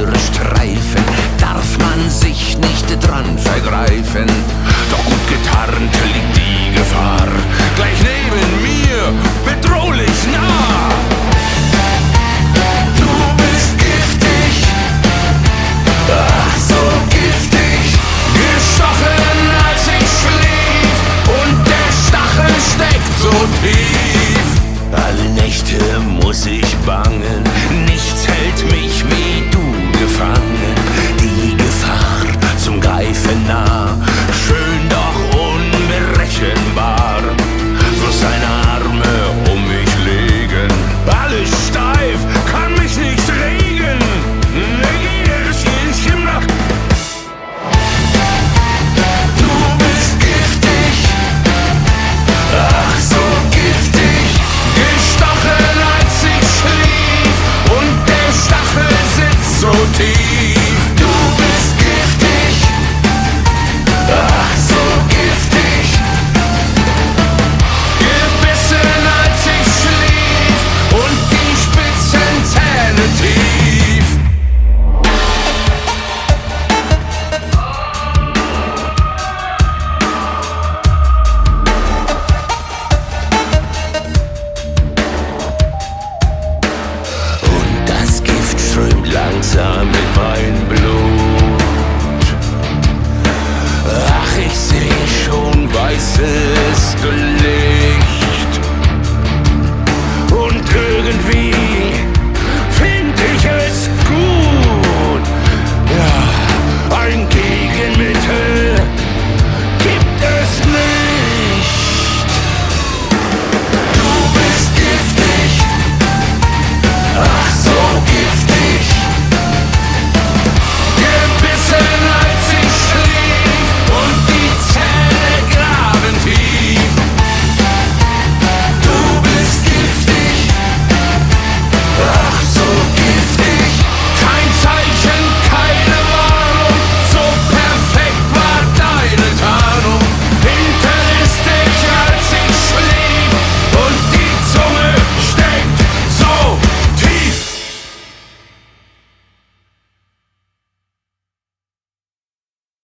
ihre Streifen darf man sich nicht dran vergreifen. Doch gut getarnt liegt die Gefahr, gleich neben mir, bedrohlich nah. Du bist giftig, ach so giftig, gestochen als ich schlief und der Stachel steckt so tief. see. Panzer mit meinem Blut. Ach, ich sehe schon weißes Glück.